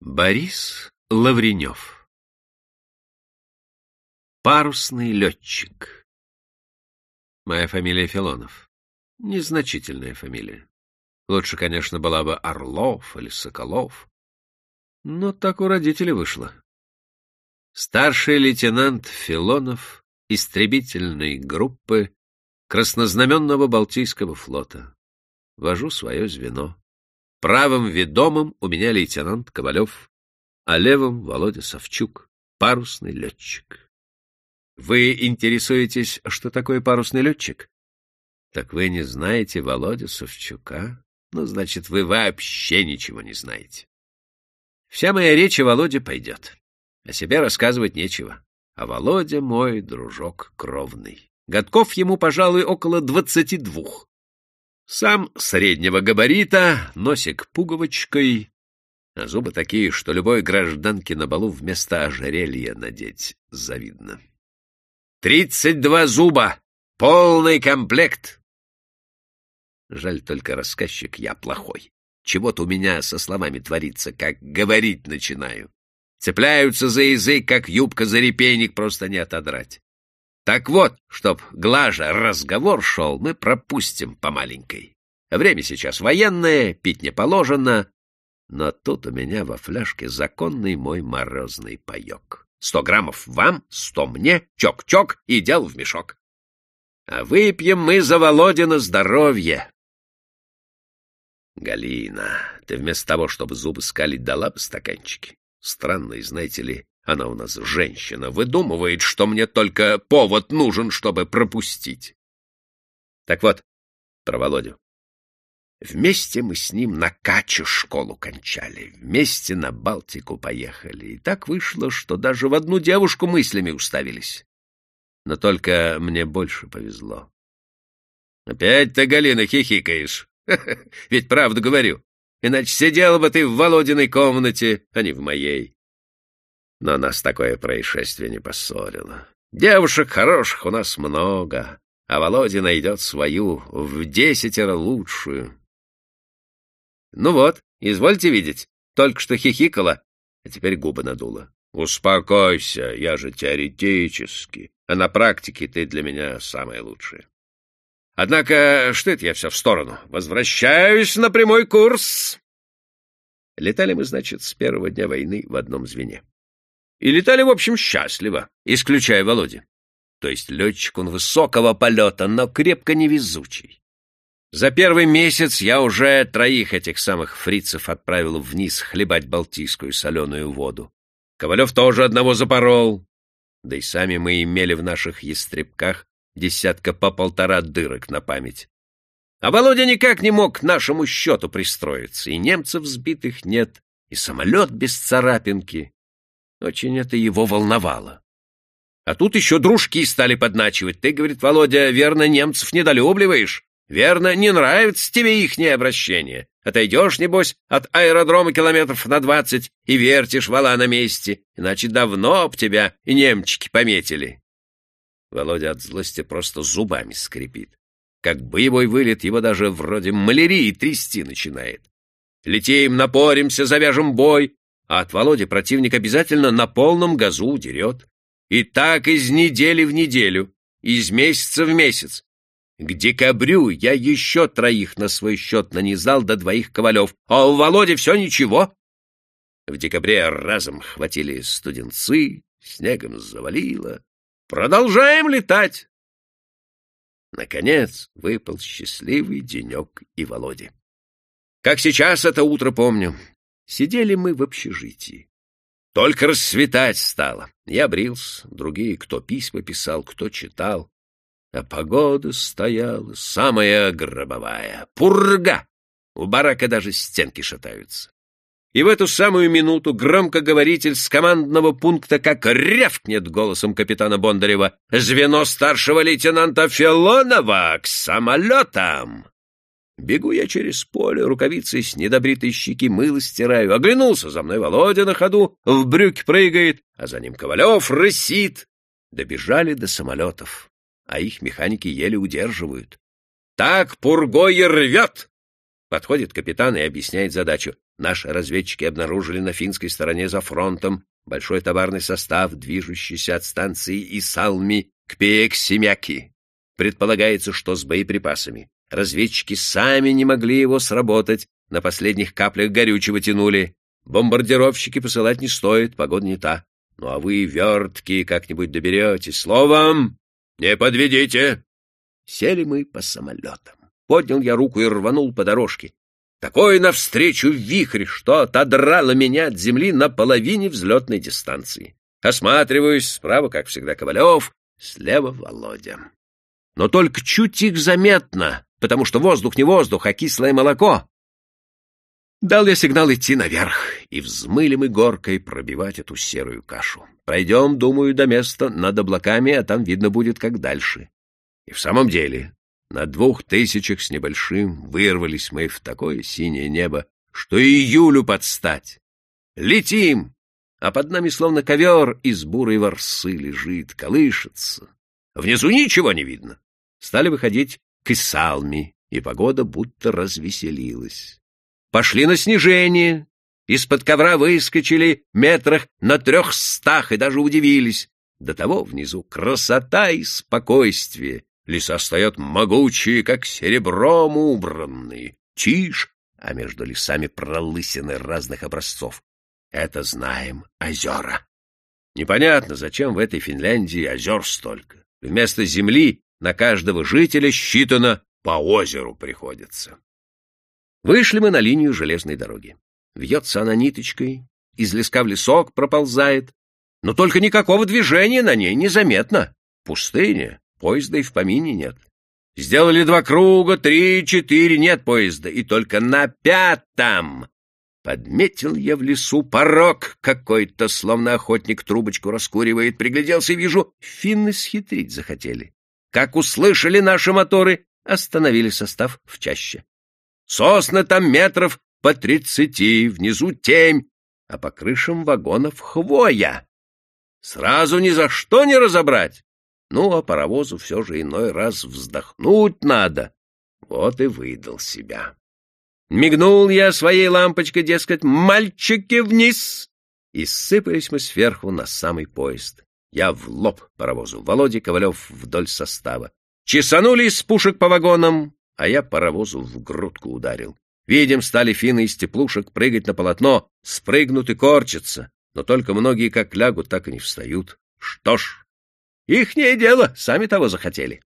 Борис Лавренев Парусный летчик Моя фамилия Филонов. Незначительная фамилия. Лучше, конечно, была бы Орлов или Соколов. Но так у родителей вышло. Старший лейтенант Филонов истребительной группы Краснознаменного Балтийского флота. Вожу свое звено. Правым ведомым у меня лейтенант Ковалев, а левым — Володя Савчук, парусный летчик. Вы интересуетесь, что такое парусный летчик? Так вы не знаете Володю Савчука? Ну, значит, вы вообще ничего не знаете. Вся моя речь о Володе пойдет. О себе рассказывать нечего. А Володя мой дружок кровный. Годков ему, пожалуй, около двадцати двух. Сам среднего габарита, носик пуговочкой, а зубы такие, что любой гражданке на балу вместо ожерелья надеть завидно. Тридцать два зуба! Полный комплект! Жаль только рассказчик я плохой. Чего-то у меня со словами творится, как говорить начинаю. Цепляются за язык, как юбка за репейник, просто не отодрать. Так вот, чтоб глажа разговор шел, мы пропустим по маленькой. Время сейчас военное, пить не положено, но тут у меня во фляжке законный мой морозный паек. Сто граммов вам, сто мне, чок-чок и дел в мешок. А выпьем мы за Володина здоровье. Галина, ты вместо того, чтобы зубы скалить, дала бы стаканчики. Странный, знаете ли, она у нас женщина, выдумывает, что мне только повод нужен, чтобы пропустить. Так вот, про Володю. Вместе мы с ним на Качу школу кончали, вместе на Балтику поехали. И так вышло, что даже в одну девушку мыслями уставились. Но только мне больше повезло. Опять ты, Галина, хихикаешь. Ведь правду говорю. Иначе сидела бы ты в Володиной комнате, а не в моей. Но нас такое происшествие не поссорило. Девушек хороших у нас много, а Володя найдет свою в десятеро лучшую. Ну вот, извольте видеть, только что хихикала, а теперь губы надула. Успокойся, я же теоретически, а на практике ты для меня самая лучшая. Однако, что это я все в сторону? Возвращаюсь на прямой курс. Летали мы, значит, с первого дня войны в одном звене. И летали, в общем, счастливо, исключая Володя. То есть летчик он высокого полета, но крепко невезучий. За первый месяц я уже троих этих самых фрицев отправил вниз хлебать балтийскую соленую воду. Ковалев тоже одного запорол. Да и сами мы имели в наших ястребках десятка по полтора дырок на память. А Володя никак не мог к нашему счету пристроиться, и немцев сбитых нет, и самолет без царапинки. Очень это его волновало. А тут еще дружки стали подначивать. Ты, говорит Володя, верно, немцев недолюбливаешь? Верно, не нравится тебе ихнее обращение. Отойдешь, небось, от аэродрома километров на двадцать и вертишь вала на месте, иначе давно б тебя и немчики пометили. Володя от злости просто зубами скрипит. Как боевой вылет его даже вроде малярии трясти начинает. Летим, напоримся, завяжем бой, а от Володи противник обязательно на полном газу дерет. И так из недели в неделю, из месяца в месяц. К декабрю я еще троих на свой счет нанизал до двоих ковалев, а у Володи все ничего. В декабре разом хватили студенцы, снегом завалило. Продолжаем летать. Наконец выпал счастливый денек и Володе. Как сейчас это утро помню. Сидели мы в общежитии. Только рассветать стало. Я брился, другие, кто письма писал, кто читал. А погода стояла самая гробовая. Пурга! У барака даже стенки шатаются. И в эту самую минуту громкоговоритель с командного пункта как рявкнет голосом капитана Бондарева «Звено старшего лейтенанта Филонова к самолетам!» Бегу я через поле, рукавицей с недобритой щеки мыло стираю. Оглянулся, за мной Володя на ходу, в брюки прыгает, а за ним Ковалев рысит. Добежали до самолетов, а их механики еле удерживают. Так пургой рвет, Подходит капитан и объясняет задачу. Наши разведчики обнаружили на финской стороне за фронтом большой товарный состав, движущийся от станции Исалми к Пеек-Семяки. Предполагается, что с боеприпасами. Разведчики сами не могли его сработать, на последних каплях горючего тянули. Бомбардировщики посылать не стоит, погода не та. Ну а вы, верткие, как-нибудь доберетесь. Словом, не подведите. Сели мы по самолетам. Поднял я руку и рванул по дорожке. Такой навстречу вихрь, что отодрало меня от земли на половине взлетной дистанции. Осматриваюсь, справа, как всегда, Ковалев, слева Володя. Но только чуть их заметно, потому что воздух не воздух, а кислое молоко. Дал я сигнал идти наверх, и взмыли мы горкой пробивать эту серую кашу. Пройдем, думаю, до места над облаками, а там видно будет, как дальше. И в самом деле, на двух тысячах с небольшим вырвались мы в такое синее небо, что июлю подстать. Летим, а под нами словно ковер из бурой ворсы лежит, колышется. Внизу ничего не видно. Стали выходить к Исалми, и погода будто развеселилась. Пошли на снижение, из-под ковра выскочили метрах на трехстах и даже удивились. До того внизу красота и спокойствие. Леса стоят могучие, как серебром убранные. Тишь, а между лесами пролысины разных образцов. Это знаем озера. Непонятно, зачем в этой Финляндии озер столько. Вместо земли на каждого жителя считано по озеру приходится. Вышли мы на линию железной дороги. Вьется она ниточкой, из леска в лесок проползает, но только никакого движения на ней незаметно. Пустыня, поезда и в помине нет. Сделали два круга, три, четыре, нет поезда, и только на пятом подметил я в лесу порог какой-то, словно охотник трубочку раскуривает, пригляделся и вижу, финны схитрить захотели. Как услышали наши моторы, остановили состав в чаще. Сосны там метров по тридцати, внизу темь, а по крышам вагонов хвоя. Сразу ни за что не разобрать. Ну, а паровозу все же иной раз вздохнуть надо. Вот и выдал себя. Мигнул я своей лампочкой, дескать, «Мальчики, вниз!» И сыпались мы сверху на самый поезд. Я в лоб паровозу, Володя Ковалев вдоль состава. Чесанули из пушек по вагонам, а я паровозу в грудку ударил. Видим, стали финны из теплушек прыгать на полотно, спрыгнут и корчатся, но только многие как лягут, так и не встают. Что ж, ихнее дело, сами того захотели.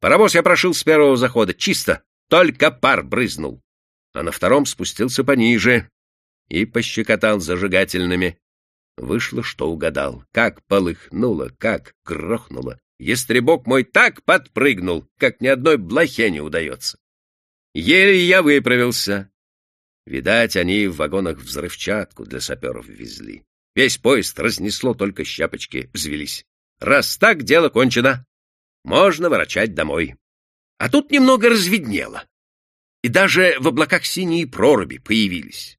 Паровоз я прошил с первого захода, чисто, только пар брызнул. А на втором спустился пониже и пощекотал зажигательными. Вышло, что угадал. Как полыхнуло, как грохнуло. Ястребок мой так подпрыгнул, как ни одной блохе не удается. Еле я выправился. Видать, они в вагонах взрывчатку для саперов везли. Весь поезд разнесло, только щапочки взвелись. Раз так, дело кончено. Можно ворочать домой. А тут немного разведнело. И даже в облаках синие проруби появились.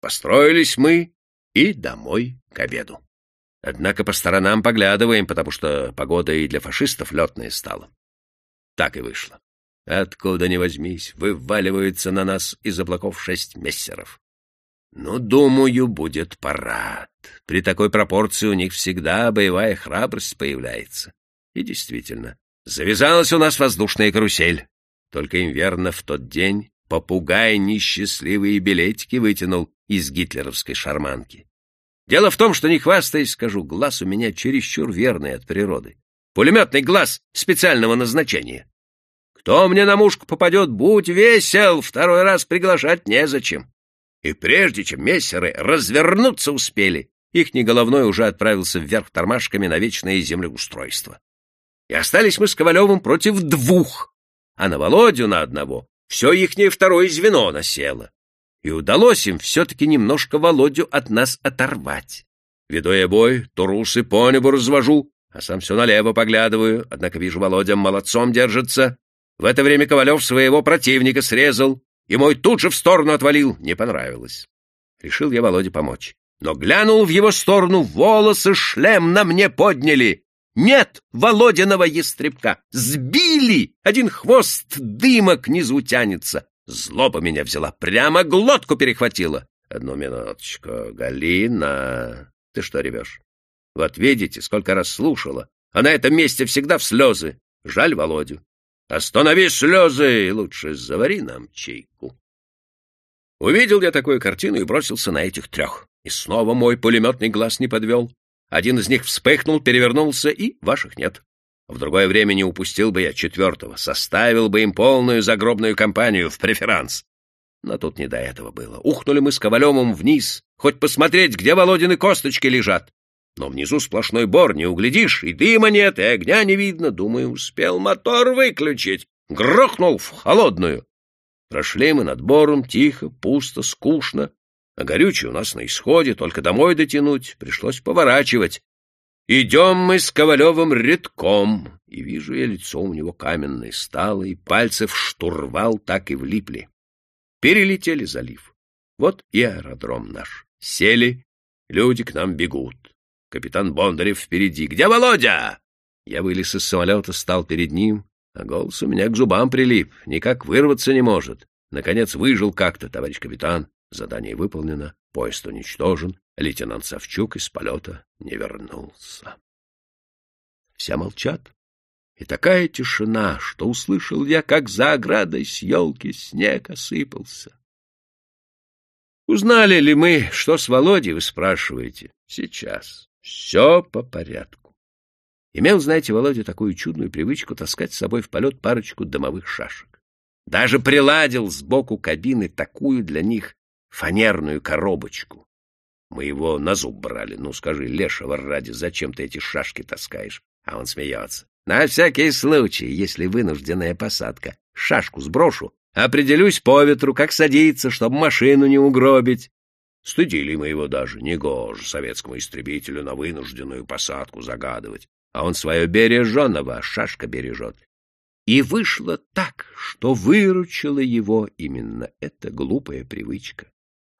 Построились мы и домой к обеду. Однако по сторонам поглядываем, потому что погода и для фашистов летная стала. Так и вышло. Откуда ни возьмись, вываливаются на нас из облаков шесть мессеров. Ну, думаю, будет парад. При такой пропорции у них всегда боевая храбрость появляется. И действительно, завязалась у нас воздушная карусель. Только им верно в тот день попугай несчастливые билетики вытянул из гитлеровской шарманки. Дело в том, что не хвастаясь, скажу, глаз у меня чересчур верный от природы. Пулеметный глаз специального назначения. Кто мне на мушку попадет, будь весел, второй раз приглашать незачем. И прежде чем мессеры развернуться успели, ихний головной уже отправился вверх тормашками на вечное землеустройство. И остались мы с Ковалевым против двух, а на Володю на одного все ихнее второе звено насело и удалось им все-таки немножко Володю от нас оторвать. Веду я бой, турусы по небу развожу, а сам все налево поглядываю, однако вижу, Володя молодцом держится. В это время Ковалев своего противника срезал, и мой тут же в сторону отвалил, не понравилось. Решил я Володе помочь. Но глянул в его сторону, волосы шлем на мне подняли. Нет Володиного ястребка! Сбили! Один хвост дыма к низу тянется. Злоба меня взяла, прямо глотку перехватила. Одну минуточку, Галина. Ты что ревешь? Вот видите, сколько раз слушала. А на этом месте всегда в слезы. Жаль Володю. Останови слезы, и лучше завари нам чайку. Увидел я такую картину и бросился на этих трех. И снова мой пулеметный глаз не подвел. Один из них вспыхнул, перевернулся, и ваших нет. В другое время не упустил бы я четвертого, составил бы им полную загробную компанию в преферанс. Но тут не до этого было. Ухнули мы с Ковалевым вниз, хоть посмотреть, где Володины косточки лежат. Но внизу сплошной бор, не углядишь, и дыма нет, и огня не видно. Думаю, успел мотор выключить. Грохнул в холодную. Прошли мы над бором, тихо, пусто, скучно. А горючее у нас на исходе, только домой дотянуть. Пришлось поворачивать. Идем мы с Ковалевым редком, и вижу я лицо у него каменное стало, и в штурвал так и влипли. Перелетели залив. Вот и аэродром наш. Сели, люди к нам бегут. Капитан Бондарев впереди. «Где Володя?» Я вылез из самолета, стал перед ним, а голос у меня к зубам прилип, никак вырваться не может. Наконец выжил как-то, товарищ капитан. Задание выполнено, поезд уничтожен, лейтенант Савчук из полета не вернулся. Все молчат. И такая тишина, что услышал я, как за оградой с елки снег осыпался. Узнали ли мы, что с Володей, вы спрашиваете? Сейчас. Все по порядку. Имел, знаете, Володя такую чудную привычку таскать с собой в полет парочку домовых шашек. Даже приладил сбоку кабины такую для них фанерную коробочку. Мы его на зуб брали. Ну, скажи, лешего ради, зачем ты эти шашки таскаешь? А он смеется. На всякий случай, если вынужденная посадка. Шашку сброшу, определюсь по ветру, как садиться, чтобы машину не угробить. Стыдили мы его даже, негоже советскому истребителю на вынужденную посадку загадывать. А он свое береженого, шашка бережет. И вышло так, что выручила его именно эта глупая привычка.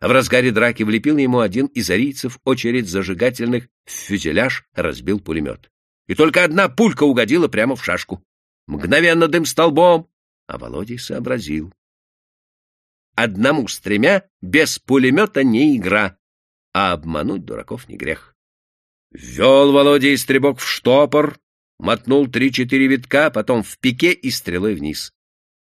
В разгаре драки влепил ему один из арийцев очередь зажигательных в фюзеляж, разбил пулемет. И только одна пулька угодила прямо в шашку. Мгновенно дым столбом, а Володя сообразил. Одному с тремя без пулемета не игра, а обмануть дураков не грех. Ввел Володя истребок в штопор, мотнул три-четыре витка, потом в пике и стрелой вниз.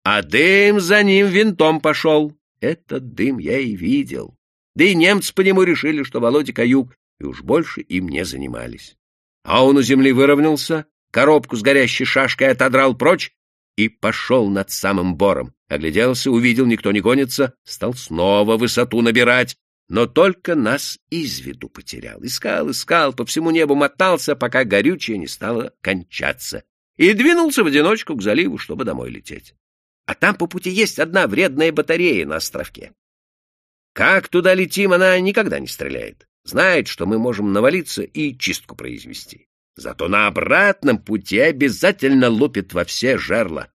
А дым за ним винтом пошел. Этот дым я и видел. Да и немцы по нему решили, что Володя каюк, и уж больше им не занимались. А он у земли выровнялся, коробку с горящей шашкой отодрал прочь и пошел над самым бором. Огляделся, увидел, никто не гонится, стал снова высоту набирать, но только нас из виду потерял. Искал, искал, по всему небу мотался, пока горючее не стало кончаться, и двинулся в одиночку к заливу, чтобы домой лететь. А там по пути есть одна вредная батарея на островке. Как туда летим, она никогда не стреляет. Знает, что мы можем навалиться и чистку произвести. Зато на обратном пути обязательно лупит во все жерла.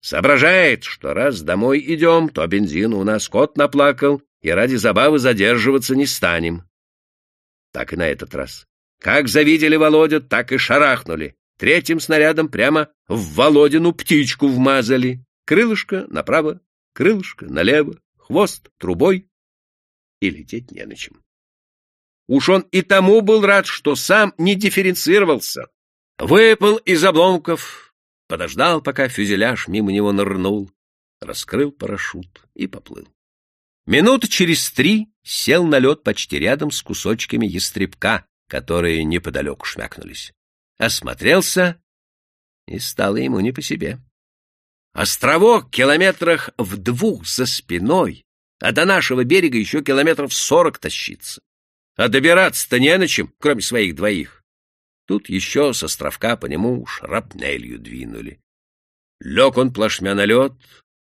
Соображает, что раз домой идем, то бензин у нас кот наплакал, и ради забавы задерживаться не станем. Так и на этот раз. Как завидели Володю, так и шарахнули. Третьим снарядом прямо в Володину птичку вмазали. Крылышко направо, крылышко налево, хвост трубой, и лететь не на чем. Уж он и тому был рад, что сам не дифференцировался. Выпал из обломков, подождал, пока фюзеляж мимо него нырнул, раскрыл парашют и поплыл. Минут через три сел на лед почти рядом с кусочками ястребка, которые неподалеку шмякнулись. Осмотрелся, и стало ему не по себе. Островок километрах в двух за спиной, а до нашего берега еще километров сорок тащится. А добираться-то не на чем, кроме своих двоих. Тут еще с островка по нему шрапнелью двинули. Лег он плашмя на лед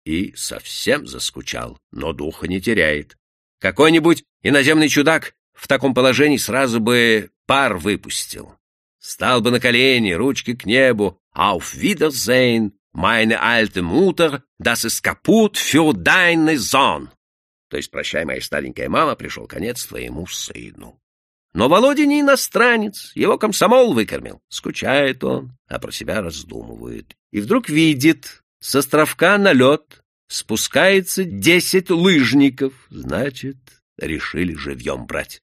и совсем заскучал, но духа не теряет. Какой-нибудь иноземный чудак в таком положении сразу бы пар выпустил. Стал бы на колени, ручки к небу. «Auf Wiedersehen!» Meine alte Mutter, das ist kaputt für deine Sohn. То есть, прощай, моя старенькая мама, пришел конец твоему сыну. Но Володя не иностранец, его комсомол выкормил. Скучает он, а про себя раздумывает. И вдруг видит, с островка на лед спускается десять лыжников. Значит, решили живьем брать.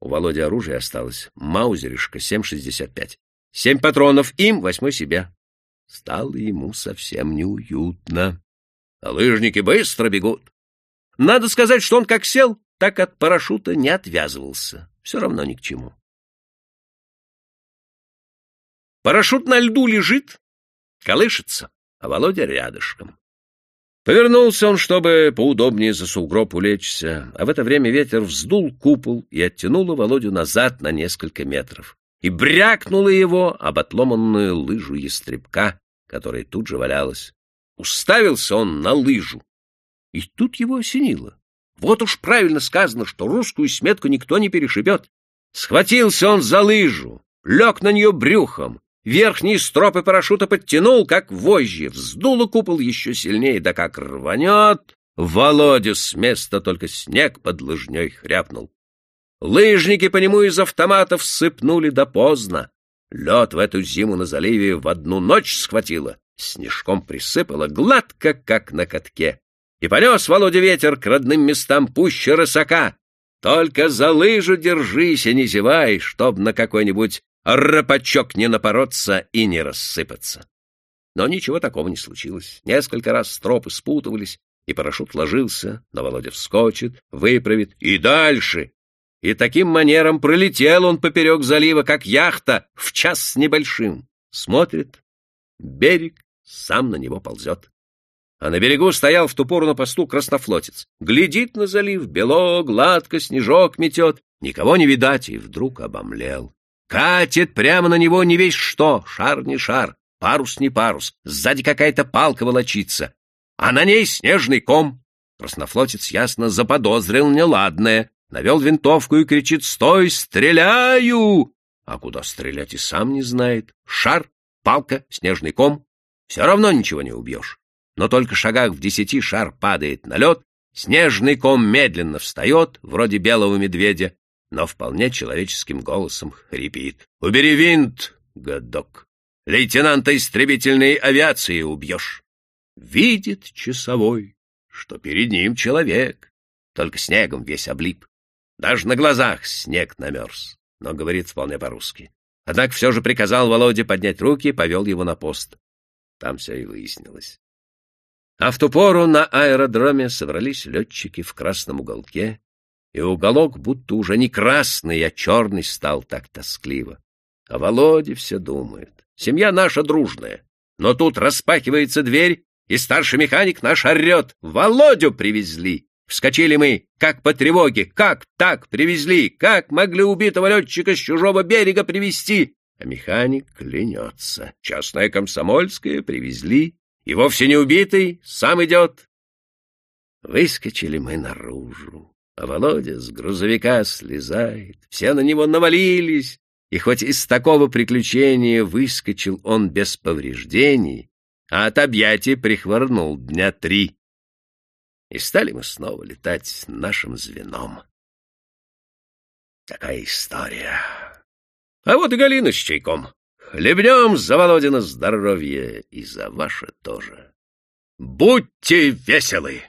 У Володи оружие осталось. Маузеришка 7,65. Семь патронов им, восьмой себе. Стало ему совсем неуютно. А лыжники быстро бегут. Надо сказать, что он как сел, так от парашюта не отвязывался. Все равно ни к чему. Парашют на льду лежит, колышется, а Володя рядышком. Повернулся он, чтобы поудобнее за сугроб улечься, а в это время ветер вздул купол и оттянуло Володю назад на несколько метров и брякнуло его об отломанную лыжу ястребка, которая тут же валялась. Уставился он на лыжу, и тут его осенило. Вот уж правильно сказано, что русскую сметку никто не перешибет. Схватился он за лыжу, лег на нее брюхом, Верхние стропы парашюта подтянул, как вожжи, вздуло купол еще сильнее, да как рванет. Володя с места только снег под лыжней хряпнул. Лыжники по нему из автоматов сыпнули да поздно. Лед в эту зиму на заливе в одну ночь схватило, снежком присыпало, гладко, как на катке. И понес Володя ветер к родным местам пуще рысака. Только за лыжу держись и не зевай, чтоб на какой-нибудь рапачок не напороться и не рассыпаться. Но ничего такого не случилось. Несколько раз стропы спутывались, и парашют ложился, но Володя вскочит, выправит и дальше. И таким манером пролетел он поперек залива, как яхта, в час с небольшим. Смотрит, берег сам на него ползет. А на берегу стоял в ту пору на посту краснофлотец. Глядит на залив, бело, гладко, снежок метет. Никого не видать, и вдруг обомлел. Катит прямо на него не весь что, шар не шар, парус не парус, сзади какая-то палка волочится, а на ней снежный ком. Краснофлотец ясно заподозрил неладное, навел винтовку и кричит «Стой, стреляю!» А куда стрелять и сам не знает. Шар, палка, снежный ком. Все равно ничего не убьешь. Но только шагах в десяти шар падает на лед, снежный ком медленно встает, вроде белого медведя, но вполне человеческим голосом хрипит. «Убери винт, годок! Лейтенанта истребительной авиации убьешь!» Видит часовой, что перед ним человек, только снегом весь облип. Даже на глазах снег намерз, но говорит вполне по-русски. Однако все же приказал Володе поднять руки и повел его на пост. Там все и выяснилось. А в ту пору на аэродроме собрались летчики в красном уголке и уголок будто уже не красный, а черный стал так тоскливо. А Володя все думает. Семья наша дружная. Но тут распахивается дверь, и старший механик наш орет. Володю привезли. Вскочили мы, как по тревоге. Как так привезли? Как могли убитого летчика с чужого берега привезти? А механик клянется. Частная комсомольская привезли. И вовсе не убитый, сам идет. Выскочили мы наружу. А Володя с грузовика слезает, все на него навалились, и хоть из такого приключения выскочил он без повреждений, а от объятий прихворнул дня три. И стали мы снова летать нашим звеном. Такая история. А вот и Галина с чайком. Хлебнем за Володина здоровье и за ваше тоже. Будьте веселы!